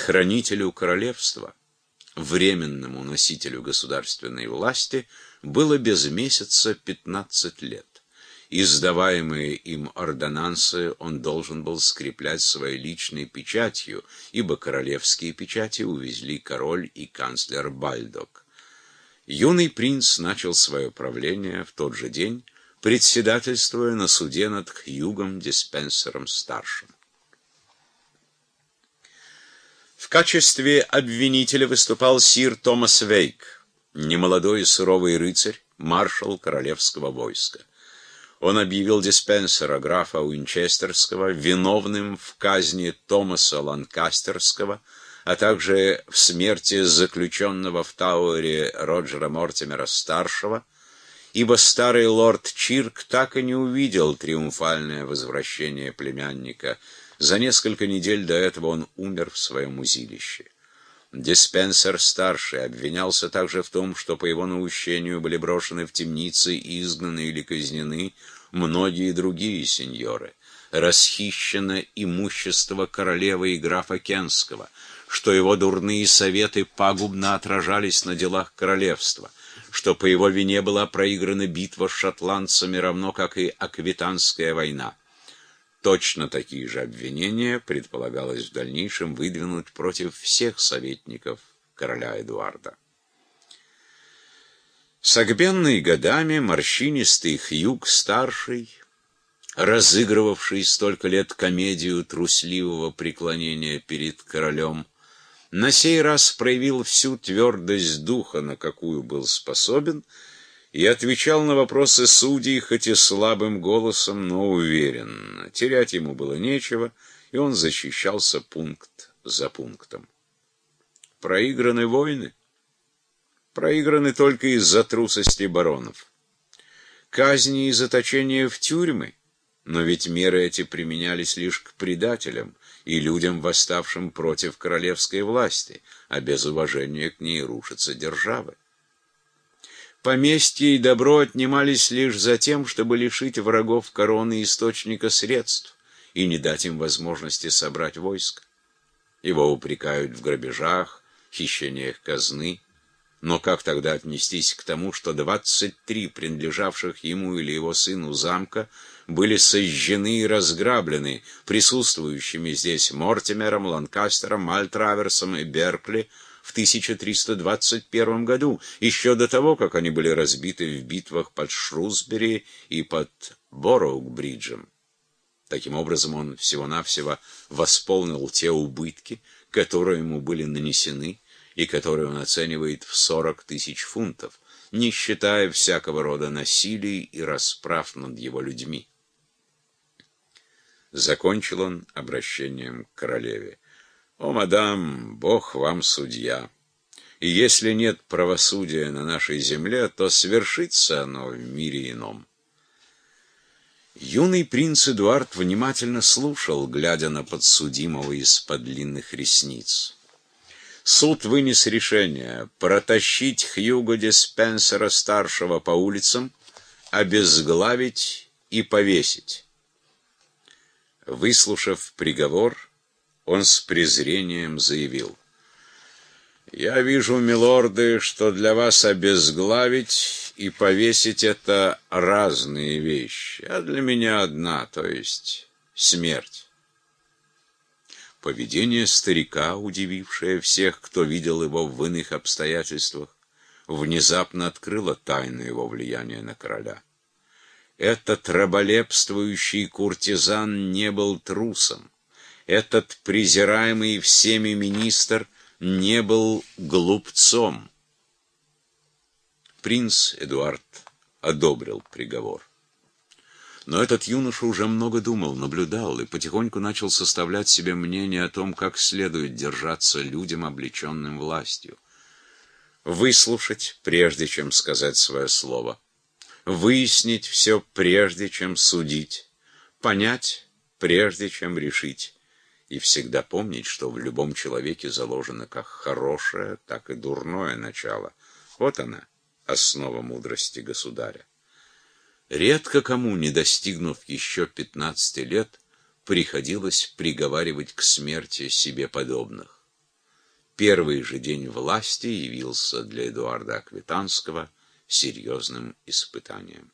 хранителю королевства, временному носителю государственной власти, было без месяца 15 лет. Издаваемые им ордонансы он должен был скреплять своей личной печатью, ибо королевские печати увезли король и канцлер Бальдок. Юный принц начал свое правление в тот же день, председательствуя на суде над Хьюгом Диспенсером-старшим. В качестве обвинителя выступал сир Томас Вейк, немолодой и суровый рыцарь, маршал королевского войска он объявил диспенсера графа Уинчестерского виновным в казни Томаса Ланкастерского, а также в смерти заключенного в Тауэре Роджера Мортимера-старшего, ибо старый лорд Чирк так и не увидел триумфальное возвращение племянника. За несколько недель до этого он умер в своем узилище. Диспенсер-старший обвинялся также в том, что по его наущению были брошены в темницы изгнаны или казнены многие другие сеньоры. Расхищено имущество королевы и графа Кенского, что его дурные советы пагубно отражались на делах королевства, что по его вине была проиграна битва с шотландцами, равно как и Аквитанская война. Точно такие же обвинения предполагалось в дальнейшем выдвинуть против всех советников короля Эдуарда. Согбенный годами морщинистый Хьюг-старший, разыгрывавший столько лет комедию трусливого преклонения перед королем, на сей раз проявил всю твердость духа, на какую был способен, и отвечал на вопросы судей, хоть и слабым голосом, но уверенно. Терять ему было нечего, и он защищался пункт за пунктом. Проиграны войны? Проиграны только из-за трусости баронов. Казни и заточения в тюрьмы? Но ведь меры эти применялись лишь к предателям и людям, восставшим против королевской власти, а без уважения к ней рушится держава. Поместья и добро отнимались лишь за тем, чтобы лишить врагов короны источника средств и не дать им возможности собрать войск. Его упрекают в грабежах, хищениях казны. Но как тогда отнестись к тому, что 23 принадлежавших ему или его сыну замка были сожжены и разграблены присутствующими здесь Мортимером, Ланкастером, Мальтраверсом и Беркли, в 1321 году, еще до того, как они были разбиты в битвах под Шрусбери и под Бороуг-бриджем. Таким образом, он всего-навсего восполнил те убытки, которые ему были нанесены и которые он оценивает в 40 тысяч фунтов, не считая всякого рода насилий и расправ над его людьми. Закончил он обращением к королеве. О, мадам, Бог вам судья. И если нет правосудия на нашей земле, то свершится оно в мире ином. Юный принц Эдуард внимательно слушал, глядя на подсудимого из-под длинных ресниц. Суд вынес решение протащить Хьюго Диспенсера-старшего по улицам, обезглавить и повесить. Выслушав приговор, он с презрением заявил. «Я вижу, милорды, что для вас обезглавить и повесить это разные вещи, а для меня одна, то есть смерть». Поведение старика, удивившее всех, кто видел его в иных обстоятельствах, внезапно открыло тайну его влияния на короля. Этот раболепствующий куртизан не был трусом этот презираемый всеми министр не был глупцом. Принц Эдуард одобрил приговор. Но этот юноша уже много думал, наблюдал и потихоньку начал составлять себе мнение о том, как следует держаться людям, облеченным властью. Выслушать, прежде чем сказать свое слово. Выяснить все, прежде чем судить. Понять, прежде чем решить и всегда помнить, что в любом человеке заложено как хорошее, так и дурное начало. Вот она, основа мудрости государя. Редко кому, не достигнув еще пятнадцати лет, приходилось приговаривать к смерти себе подобных. первый же день власти явился для Эдуарда Аквитанского серьезным испытанием.